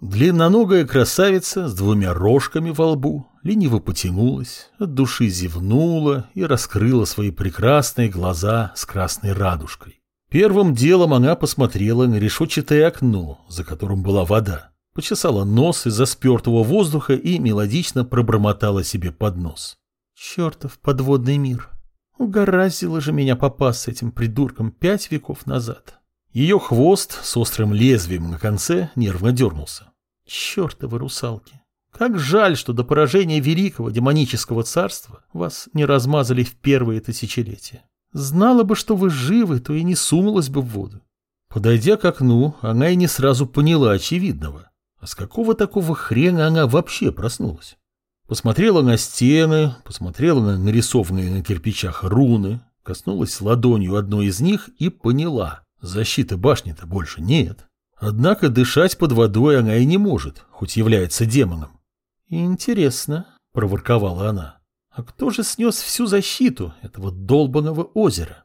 Длинноногая красавица с двумя рожками во лбу лениво потянулась, от души зевнула и раскрыла свои прекрасные глаза с красной радужкой. Первым делом она посмотрела на решетчатое окно, за которым была вода, почесала нос из-за спертого воздуха и мелодично пробормотала себе под нос. «Чертов подводный мир! Угораздило же меня попасться этим придурком пять веков назад!» Ее хвост с острым лезвием на конце нервно дернулся. Чертовы русалки! Как жаль, что до поражения великого демонического царства вас не размазали в первые тысячелетия. Знала бы, что вы живы, то и не сунулась бы в воду. Подойдя к окну, она и не сразу поняла очевидного. А с какого такого хрена она вообще проснулась? Посмотрела на стены, посмотрела на нарисованные на кирпичах руны, коснулась ладонью одной из них и поняла. Защиты башни-то больше нет. Однако дышать под водой она и не может, хоть является демоном. «Интересно», — проворковала она, — «а кто же снес всю защиту этого долбанного озера?»